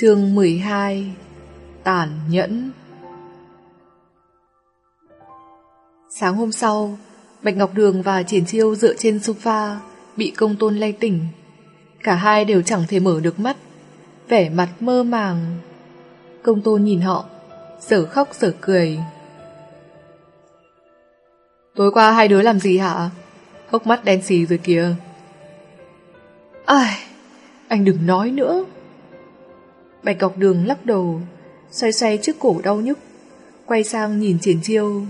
Chương 12 Tàn nhẫn Sáng hôm sau, Bạch Ngọc Đường và Triển Chiêu dựa trên sofa, bị công tôn lay tỉnh. Cả hai đều chẳng thể mở được mắt, vẻ mặt mơ màng. Công tôn nhìn họ, sở khóc sở cười. Tối qua hai đứa làm gì hả? Hốc mắt đen xì rồi kìa. Ai, anh đừng nói nữa. Bạch Ngọc Đường lắc đầu, xoay xoay trước cổ đau nhức, quay sang nhìn Triển Chiêu.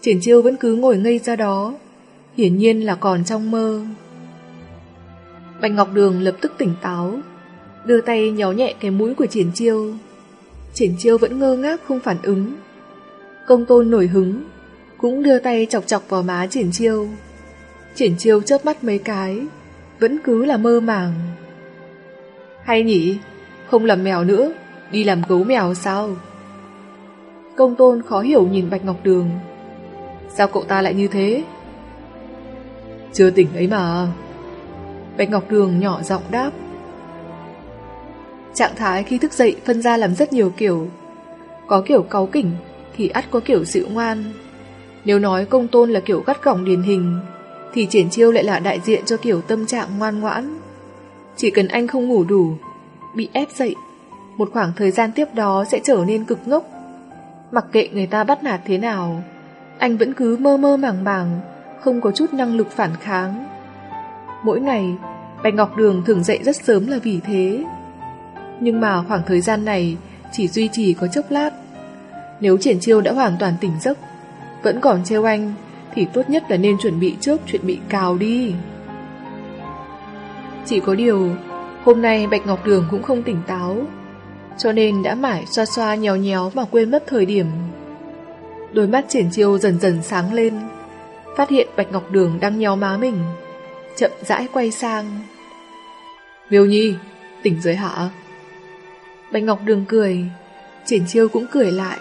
Triển Chiêu vẫn cứ ngồi ngây ra đó, hiển nhiên là còn trong mơ. Bạch Ngọc Đường lập tức tỉnh táo, đưa tay nhéo nhẹ cái mũi của Triển Chiêu. Triển Chiêu vẫn ngơ ngác không phản ứng. Công tôn nổi hứng, cũng đưa tay chọc chọc vào má Triển Chiêu. Triển Chiêu chớp mắt mấy cái, vẫn cứ là mơ màng. Hay nhỉ, không làm mèo nữa, đi làm gấu mèo sao? Công tôn khó hiểu nhìn Bạch Ngọc Đường. Sao cậu ta lại như thế? Chưa tỉnh ấy mà. Bạch Ngọc Đường nhỏ giọng đáp. Trạng thái khi thức dậy phân ra làm rất nhiều kiểu. Có kiểu cáu kỉnh thì ắt có kiểu dịu ngoan. Nếu nói công tôn là kiểu gắt gỏng điển hình thì triển chiêu lại là đại diện cho kiểu tâm trạng ngoan ngoãn. Chỉ cần anh không ngủ đủ, bị ép dậy, một khoảng thời gian tiếp đó sẽ trở nên cực ngốc. Mặc kệ người ta bắt nạt thế nào, anh vẫn cứ mơ mơ màng màng, không có chút năng lực phản kháng. Mỗi ngày, Bạch Ngọc Đường thường dậy rất sớm là vì thế. Nhưng mà khoảng thời gian này chỉ duy trì có chốc lát. Nếu triển chiêu đã hoàn toàn tỉnh giấc, vẫn còn treo anh, thì tốt nhất là nên chuẩn bị trước chuyện bị cào đi. Chỉ có điều, hôm nay Bạch Ngọc Đường cũng không tỉnh táo, cho nên đã mải xoa xoa nhéo nhéo mà quên mất thời điểm. Đôi mắt triển chiêu dần dần sáng lên, phát hiện Bạch Ngọc Đường đang nhéo má mình, chậm rãi quay sang. Miêu Nhi, tỉnh rồi hả? Bạch Ngọc Đường cười, triển chiêu cũng cười lại,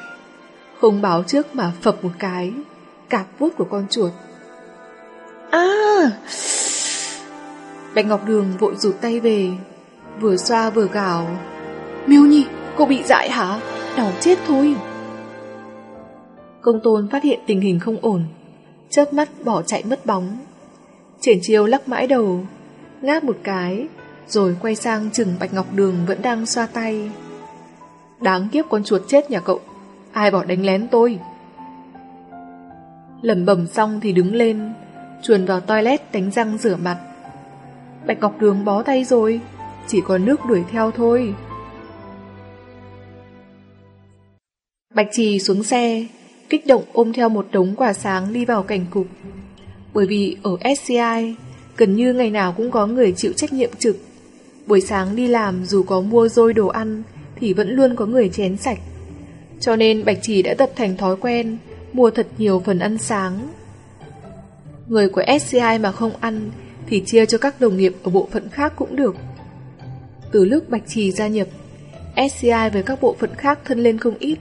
không báo trước mà phập một cái, cạp vuốt của con chuột. À! Bạch Ngọc Đường vội rụt tay về, vừa xoa vừa gào. Miêu Nhi, cô bị dại hả? Đau chết thôi. Công tôn phát hiện tình hình không ổn, chớp mắt bỏ chạy mất bóng. Triển chiêu lắc mãi đầu, ngáp một cái, rồi quay sang chừng Bạch Ngọc Đường vẫn đang xoa tay. Đáng kiếp con chuột chết nhà cậu, ai bỏ đánh lén tôi? Lẩm bẩm xong thì đứng lên, chuồn vào toilet đánh răng rửa mặt. Bạch Ngọc Đường bó tay rồi, chỉ còn nước đuổi theo thôi. Bạch Trì xuống xe, kích động ôm theo một đống quả sáng đi vào cảnh cục. Bởi vì ở SCI, gần như ngày nào cũng có người chịu trách nhiệm trực. Buổi sáng đi làm dù có mua dôi đồ ăn thì vẫn luôn có người chén sạch. Cho nên Bạch Trì đã tập thành thói quen mua thật nhiều phần ăn sáng. Người của SCI mà không ăn thì chia cho các đồng nghiệp ở bộ phận khác cũng được. Từ lúc Bạch Trì gia nhập, SCI với các bộ phận khác thân lên không ít.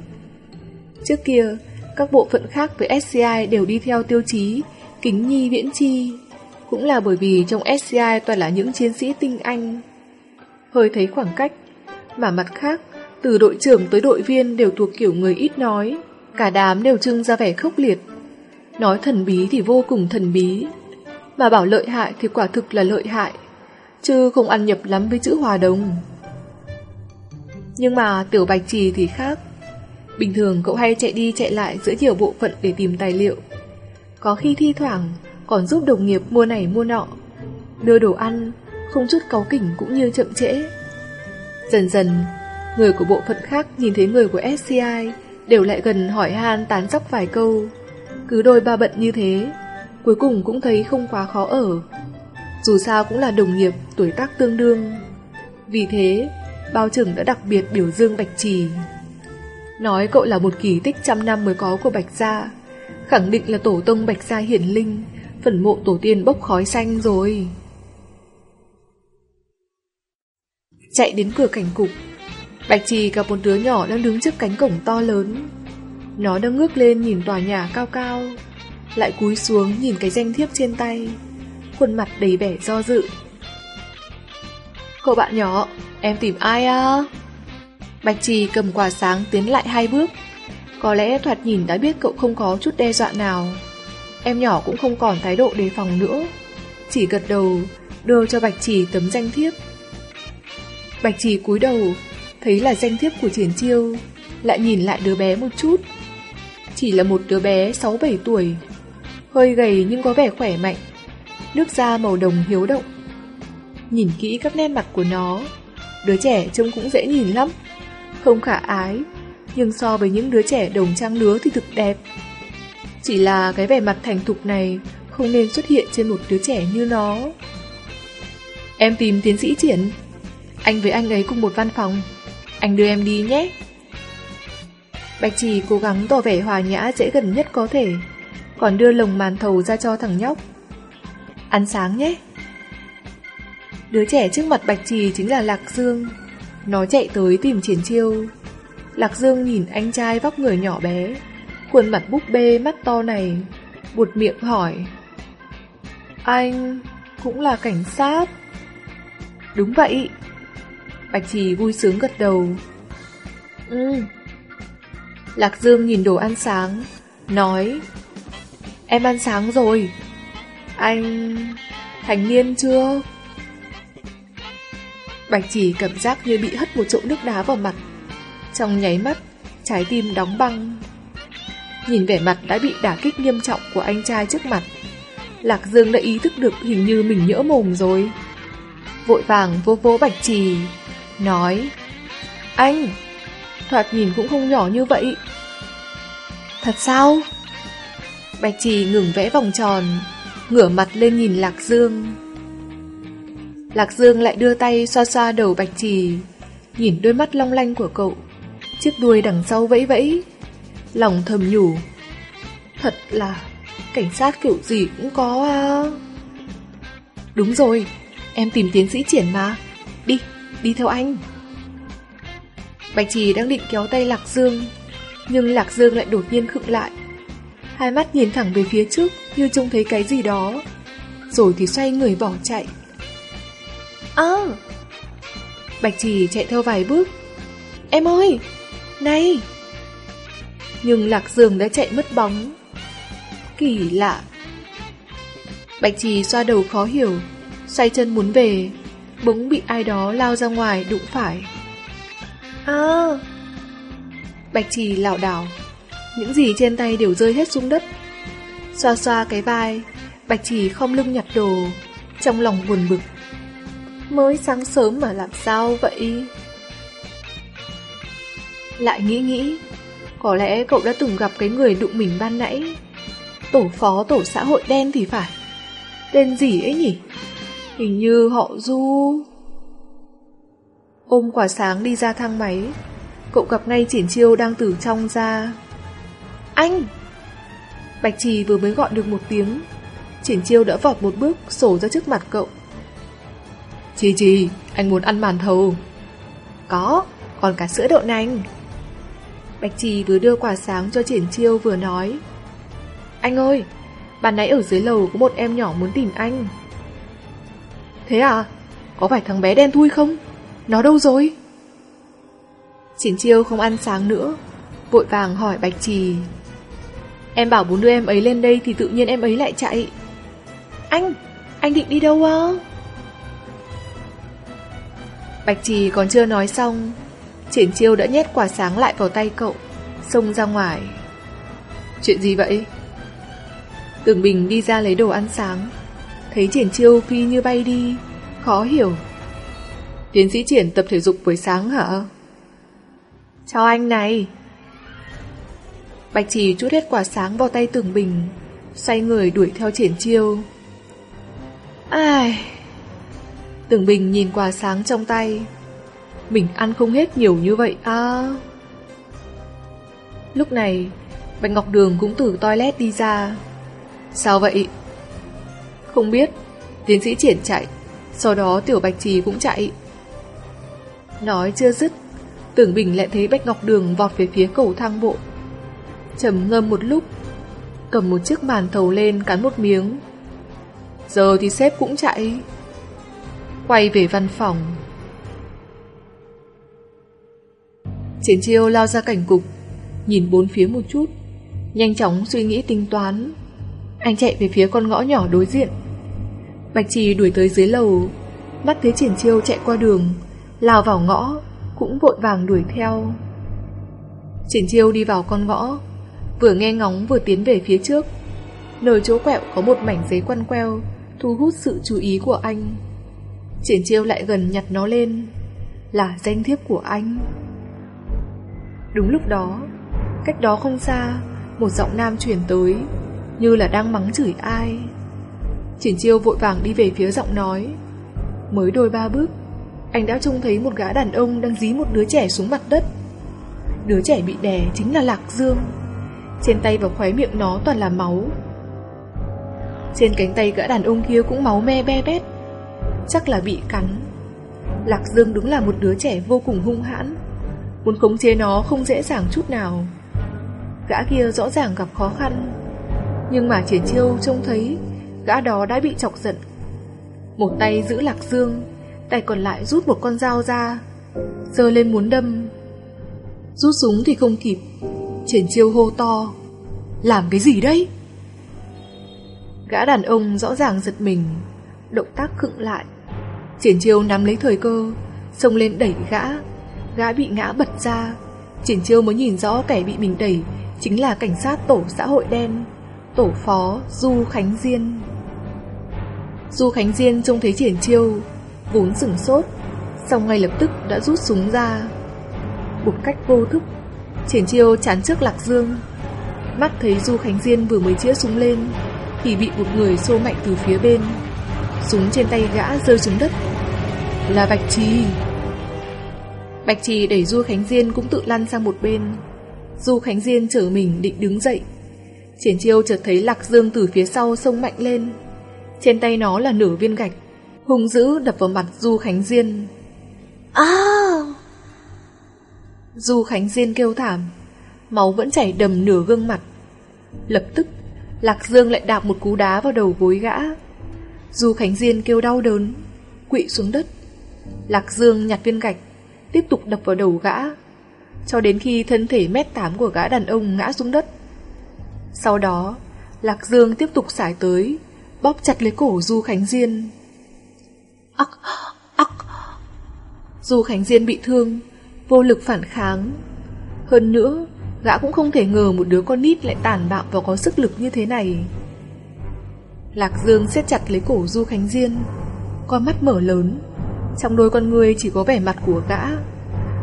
Trước kia, các bộ phận khác với SCI đều đi theo tiêu chí kính nhi viễn chi, cũng là bởi vì trong SCI toàn là những chiến sĩ tinh anh. Hơi thấy khoảng cách, mà mặt khác, từ đội trưởng tới đội viên đều thuộc kiểu người ít nói, cả đám đều trưng ra vẻ khốc liệt. Nói thần bí thì vô cùng thần bí, mà bảo lợi hại thì quả thực là lợi hại, chứ không ăn nhập lắm với chữ hòa đồng. Nhưng mà tiểu bạch trì thì khác. Bình thường cậu hay chạy đi chạy lại giữa nhiều bộ phận để tìm tài liệu. Có khi thi thoảng còn giúp đồng nghiệp mua này mua nọ, đưa đồ ăn, không chút cáu kỉnh cũng như chậm trễ. Dần dần, người của bộ phận khác nhìn thấy người của SCI đều lại gần hỏi han tán dóc vài câu. Cứ đôi ba bận như thế, cuối cùng cũng thấy không quá khó ở. Dù sao cũng là đồng nghiệp, tuổi tác tương đương. Vì thế, bao trưởng đã đặc biệt biểu dương Bạch Trì. Nói cậu là một kỳ tích trăm năm mới có của Bạch Gia, khẳng định là tổ tông Bạch Gia hiển linh, phần mộ tổ tiên bốc khói xanh rồi. Chạy đến cửa cảnh cục, Bạch Trì gặp một đứa nhỏ đang đứng trước cánh cổng to lớn. Nó đang ngước lên nhìn tòa nhà cao cao, lại cúi xuống nhìn cái danh thiếp trên tay, khuôn mặt đầy vẻ do dự. Cậu bạn nhỏ, em tìm ai à? Bạch Trì cầm quả sáng tiến lại hai bước. Có lẽ thoạt nhìn đã biết cậu không có chút đe dọa nào. Em nhỏ cũng không còn thái độ đề phòng nữa. Chỉ gật đầu, đưa cho Bạch Trì tấm danh thiếp. Bạch Trì cúi đầu, thấy là danh thiếp của Triển Chiêu, lại nhìn lại đứa bé một chút. Chỉ là một đứa bé 6-7 tuổi, hơi gầy nhưng có vẻ khỏe mạnh, nước da màu đồng hiếu động. Nhìn kỹ các nét mặt của nó, đứa trẻ trông cũng dễ nhìn lắm, không khả ái, nhưng so với những đứa trẻ đồng trang lứa thì thực đẹp. Chỉ là cái vẻ mặt thành thục này không nên xuất hiện trên một đứa trẻ như nó. Em tìm tiến sĩ Triển. Anh với anh ấy cùng một văn phòng. Anh đưa em đi nhé. Bạch Trì cố gắng tỏ vẻ hòa nhã dễ gần nhất có thể, còn đưa lồng màn thầu ra cho thằng nhóc. Ăn sáng nhé. Đứa trẻ trước mặt Bạch Trì chính là Lạc Dương. Nó chạy tới tìm triển chiêu. Lạc Dương nhìn anh trai vóc người nhỏ bé, khuôn mặt búp bê mắt to này, buột miệng hỏi. Anh cũng là cảnh sát. Đúng vậy. Bạch Trì vui sướng gật đầu. Ừ. Lạc Dương nhìn đồ ăn sáng, nói Em ăn sáng rồi. Anh... thành niên chưa? Bạch chỉ cảm giác như bị hất một chỗ nước đá vào mặt. Trong nháy mắt, trái tim đóng băng. Nhìn vẻ mặt đã bị đả kích nghiêm trọng của anh trai trước mặt. Lạc Dương đã ý thức được hình như mình nhỡ mồm rồi. Vội vàng vô vô bạch trì, nói Anh, thoạt nhìn cũng không nhỏ như vậy. Thật sao? Bạch trì ngừng vẽ vòng tròn, ngửa mặt lên nhìn Lạc Dương. Lạc Dương lại đưa tay xoa xoa đầu Bạch Trì, nhìn đôi mắt long lanh của cậu, chiếc đuôi đằng sau vẫy vẫy, lòng thầm nhủ. Thật là cảnh sát kiểu gì cũng có à. Đúng rồi, em tìm tiến sĩ triển mà. Đi, đi theo anh. Bạch Trì đang định kéo tay Lạc Dương, nhưng Lạc Dương lại đột nhiên khựng lại. Hai mắt nhìn thẳng về phía trước như trông thấy cái gì đó, rồi thì xoay người bỏ chạy. À Bạch chỉ chạy theo vài bước. Em ơi Này. Nhưng Lạc Dương đã chạy mất bóng. Kỳ lạ. Bạch trì xoa đầu khó hiểu Xoay chân muốn về. Bỗng bị ai đó lao ra ngoài đụng phải. À Bạch trì lảo đảo. Những gì trên tay đều rơi hết xuống đất Xoa xoa cái vai Bạch chỉ không lưng nhặt đồ Trong lòng buồn bực Mới sáng sớm mà làm sao vậy? Lại nghĩ nghĩ, có lẽ cậu đã từng gặp cái người đụng mình ban nãy. Tổ phó tổ xã hội đen thì phải. Tên gì ấy nhỉ? Hình như họ Du... Ôm quả sáng đi ra thang máy, cậu gặp ngay triển chiêu đang từ trong ra. Anh! Bạch Trì vừa mới gọi được một tiếng, triển chiêu đã vọt một bước sổ ra trước mặt cậu. Chi Chi, anh muốn ăn màn thầu. Có, còn cả sữa đậu nành. Bạch Trì vừa đưa quả sáng cho triển chiêu vừa nói. Anh ơi, bàn nãy ở dưới lầu có một em nhỏ muốn tìm anh. Thế à? Có phải thằng bé đen thui không? Nó đâu rồi? Triển chiêu không ăn sáng nữa, vội vàng hỏi Bạch Trì. Em bảo muốn đưa em ấy lên đây thì tự nhiên em ấy lại chạy. Anh, anh định đi đâu à? Bạch Trì còn chưa nói xong, Triển Chiêu đã nhét quả sáng lại vào tay cậu, xông ra ngoài. Chuyện gì vậy? Tưởng Bình đi ra lấy đồ ăn sáng, thấy Triển Chiêu phi như bay đi, khó hiểu. Tiến sĩ Triển tập thể dục buổi sáng hả? Chào anh này. Bạch Trì chút hết quả sáng vào tay Tưởng Bình, xoay người đuổi theo Triển Chiêu. Ai... Tưởng Bình nhìn quả sáng trong tay. Mình ăn không hết nhiều như vậy à? Lúc này Bạch Ngọc Đường cũng từ toilet đi ra. Sao vậy? Không biết. Tiến sĩ triển chạy. Sau đó Tiểu Bạch Trì cũng chạy. Nói chưa dứt Tưởng Bình lại thấy Bạch Ngọc Đường vọt về phía cầu thang bộ trầm ngâm một lúc Cầm một chiếc màn thầu lên cắn một miếng Giờ thì sếp cũng chạy Quay về văn phòng Triển chiêu lao ra cảnh cục, nhìn bốn phía một chút, nhanh chóng suy nghĩ tính toán. Anh chạy về phía con ngõ nhỏ đối diện. Bạch Trì đuổi tới dưới lầu, mắt thấy triển chiêu chạy qua đường, lao vào ngõ, cũng vội vàng đuổi theo. Triển chiêu đi vào con ngõ, vừa nghe ngóng vừa tiến về phía trước. Nơi chỗ quẹo có một mảnh giấy quăn queo, thu hút sự chú ý của anh. Triển chiêu lại gần nhặt nó lên, là danh thiếp của anh. Đúng lúc đó, cách đó không xa, một giọng nam truyền tới, như là đang mắng chửi ai. Triển chiêu vội vàng đi về phía giọng nói. Mới đôi ba bước, anh đã trông thấy một gã đàn ông đang dí một đứa trẻ xuống mặt đất. Đứa trẻ bị đè chính là Lạc Dương. Trên tay và khóe miệng nó toàn là máu. Trên cánh tay gã đàn ông kia cũng máu me be bét. Chắc là bị cắn. Lạc Dương đúng là một đứa trẻ vô cùng hung hãn. Muốn khống chế nó không dễ dàng chút nào. Gã kia rõ ràng gặp khó khăn. Nhưng mà triển chiêu trông thấy gã đó đã bị chọc giận. Một tay giữ Lạc Dương, tay còn lại rút một con dao ra, giơ lên muốn đâm. Rút súng thì không kịp, triển chiêu hô to. Làm cái gì đấy? Gã đàn ông rõ ràng giật mình, động tác khựng lại. Triển chiêu nắm lấy thời cơ, xông lên đẩy gã. Gã bị ngã bật ra. Triển chiêu mới nhìn rõ kẻ bị mình đẩy chính là cảnh sát tổ xã hội đen, tổ phó Du Khánh Diên. Du Khánh Diên trông thấy triển chiêu, vốn sửng sốt, xong ngay lập tức đã rút súng ra. Một cách vô thức, triển chiêu chán trước Lạc Dương. Mắt thấy Du Khánh Diên vừa mới chĩa súng lên, thì bị một người xô mạnh từ phía bên. Súng trên tay gã rơi xuống đất. Là Bạch Trì. Bạch Trì đẩy Du Khánh Diên cũng tự lăn sang một bên. Du Khánh Diên trở mình định đứng dậy. Triển chiêu chợt thấy Lạc Dương từ phía sau sông mạnh lên. Trên tay nó là nửa viên gạch, hung dữ đập vào mặt Du Khánh Diên. À! Du Khánh Diên kêu thảm, máu vẫn chảy đầm nửa gương mặt. Lập tức, Lạc Dương lại đạp một cú đá vào đầu gối gã. Du Khánh Diên kêu đau đớn, quỵ xuống đất. Lạc Dương nhặt viên gạch, tiếp tục đập vào đầu gã, cho đến khi thân thể mét tám của gã đàn ông ngã xuống đất. Sau đó, Lạc Dương tiếp tục xài tới, bóp chặt lấy cổ Du Khánh Diên. Ắc, ắc. Du Khánh Diên bị thương, vô lực phản kháng. Hơn nữa, gã cũng không thể ngờ một đứa con nít lại tàn bạo và có sức lực như thế này. Lạc Dương siết chặt lấy cổ Du Khánh Diên, con mắt mở lớn, trong đôi con người chỉ có vẻ mặt của gã.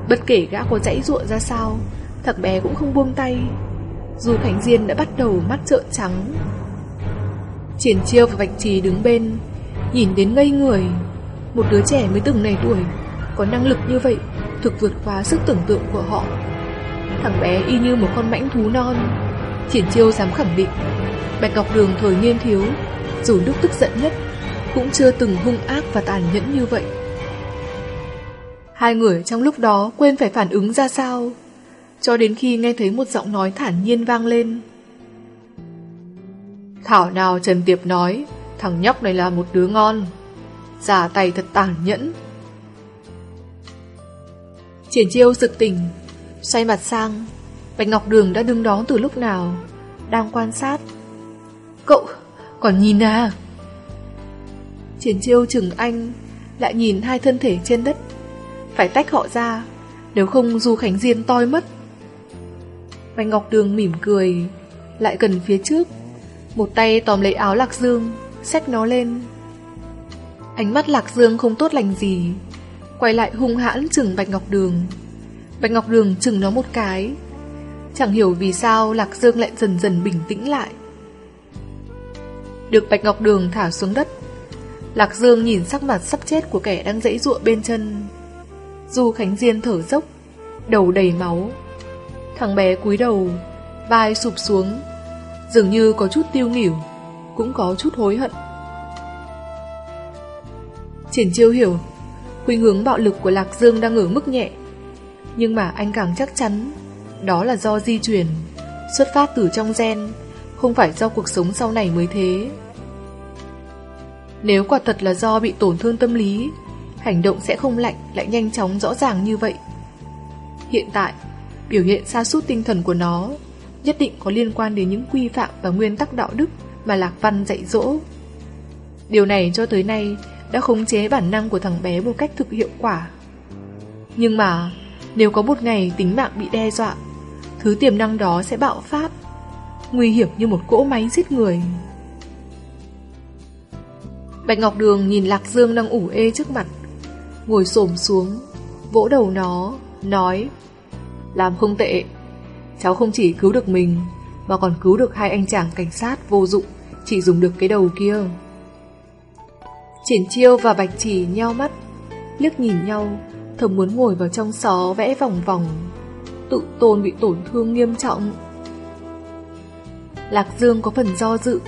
Bất kể gã có dãy ruộng ra sao, thằng bé cũng không buông tay. Du Khánh Diên đã bắt đầu mắt trợn trắng, Triển chiêu và Bạch Trì đứng bên Nhìn đến ngây người Một đứa trẻ mới từng này tuổi Có năng lực như vậy Thực vượt quá sức tưởng tượng của họ. Thằng bé y như một con mãnh thú non, Triển chiêu dám khẳng định, Bạch Ngọc Đường thời niên thiếu, Dù lúc tức giận nhất, Cũng chưa từng hung ác và tàn nhẫn như vậy. Hai người trong lúc đó quên phải phản ứng ra sao, Cho đến khi nghe thấy một giọng nói thản nhiên vang lên. Thảo nào Trần Tiệp nói, Thằng nhóc này là một đứa ngon Giả tay thật tàn nhẫn Triển chiêu sực tỉnh Xoay mặt sang Bạch Ngọc Đường đã đứng đó từ lúc nào Đang quan sát. Cậu còn nhìn à? Triển chiêu chừng anh Lại nhìn hai thân thể trên đất. Phải tách họ ra Nếu không Du Khánh Diên toi mất. Bạch Ngọc Đường mỉm cười Lại gần phía trước. Một tay tóm lấy áo Lạc Dương, xách nó lên. Ánh mắt Lạc Dương không tốt lành gì, quay lại hung hãn chừng Bạch Ngọc Đường. Bạch Ngọc Đường chừng nó một cái. Chẳng hiểu vì sao Lạc Dương lại dần dần bình tĩnh lại. Được Bạch Ngọc Đường thả xuống đất, Lạc Dương nhìn sắc mặt sắp chết của kẻ đang dãy ruộng bên chân. Du Khánh Diên thở dốc, đầu đầy máu. Thằng bé cúi đầu, vai sụp xuống, Dường như có chút tiêu nghỉu Cũng có chút hối hận Triển chiêu hiểu Khuynh hướng bạo lực của Lạc Dương đang ở mức nhẹ. Nhưng mà anh càng chắc chắn, Đó là do di truyền, Xuất phát từ trong gen, Không phải do cuộc sống sau này mới thế. Nếu quả thật là do bị tổn thương tâm lý, Hành động sẽ không lạnh, Lại nhanh chóng rõ ràng như vậy. Hiện tại, Biểu hiện sa sút tinh thần của nó nhất định có liên quan đến những quy phạm và nguyên tắc đạo đức mà Lạc Văn dạy dỗ. Điều này cho tới nay đã khống chế bản năng của thằng bé một cách thực hiệu quả. Nhưng mà, nếu có một ngày tính mạng bị đe dọa, thứ tiềm năng đó sẽ bạo phát, nguy hiểm như một cỗ máy giết người. Bạch Ngọc Đường nhìn Lạc Dương đang ủ ê trước mặt, ngồi xổm xuống, vỗ đầu nó, nói Làm không tệ, cháu không chỉ cứu được mình, mà còn cứu được hai anh chàng cảnh sát vô dụng, chỉ dùng được cái đầu kia. Triển chiêu và bạch chỉ nheo mắt, liếc nhìn nhau, thầm muốn ngồi vào trong xó vẽ vòng vòng. Tự tôn bị tổn thương nghiêm trọng. Lạc Dương có phần do dự,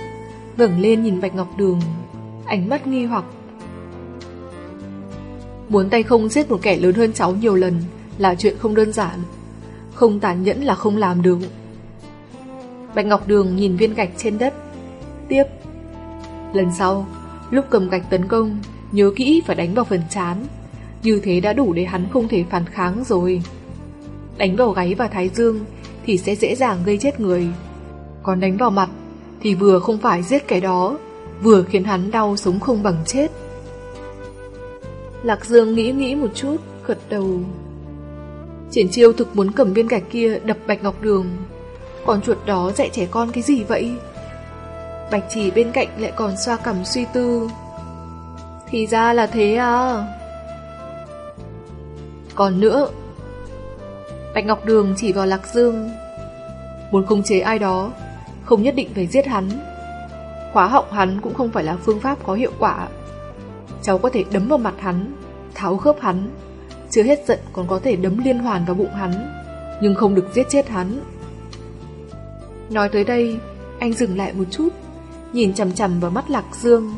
ngẩng lên nhìn Bạch Ngọc Đường, ánh mắt nghi hoặc. Muốn tay không giết một kẻ lớn hơn cháu nhiều lần là chuyện không đơn giản. Không tàn nhẫn là không làm được. Bạch Ngọc Đường nhìn viên gạch trên đất. Tiếp. Lần sau, lúc cầm gạch tấn công, nhớ kỹ phải đánh vào phần chán. Như thế đã đủ để hắn không thể phản kháng rồi. Đánh vào gáy và thái dương thì sẽ dễ dàng gây chết người. Còn đánh vào mặt thì vừa không phải giết kẻ đó, vừa khiến hắn đau sống không bằng chết. Lạc Dương nghĩ nghĩ một chút, gật đầu. Triển chiêu thực muốn cầm viên gạch kia đập Bạch Ngọc Đường. Còn chuột đó dạy trẻ con cái gì vậy? Bạch chỉ bên cạnh lại còn xoa cằm suy tư. Thì ra là thế à? Còn nữa, Bạch Ngọc Đường chỉ vào Lạc Dương. Muốn khống chế ai đó, không nhất định phải giết hắn. Khóa họng hắn cũng không phải là phương pháp có hiệu quả. Cháu có thể đấm vào mặt hắn, tháo khớp hắn, chưa hết giận còn có thể đấm liên hoàn vào bụng hắn, nhưng không được giết chết hắn. Nói tới đây, anh dừng lại một chút, nhìn chằm chằm vào mắt Lạc Dương,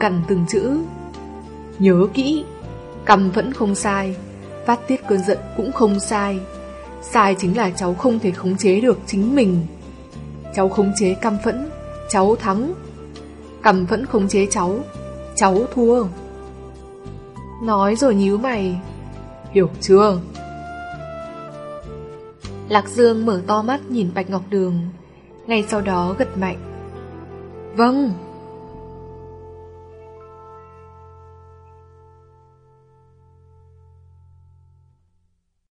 gần từng chữ. Nhớ kỹ, cầm vẫn không sai, phát tiết cơn giận cũng không sai. Sai chính là cháu không thể khống chế được chính mình. Cháu khống chế căm phẫn, cháu thắng. Cầm vẫn khống chế cháu, cháu thua. Nói rồi nhíu mày. Hiểu chưa? Lạc Dương mở to mắt nhìn Bạch Ngọc Đường, ngay sau đó gật mạnh. Vâng.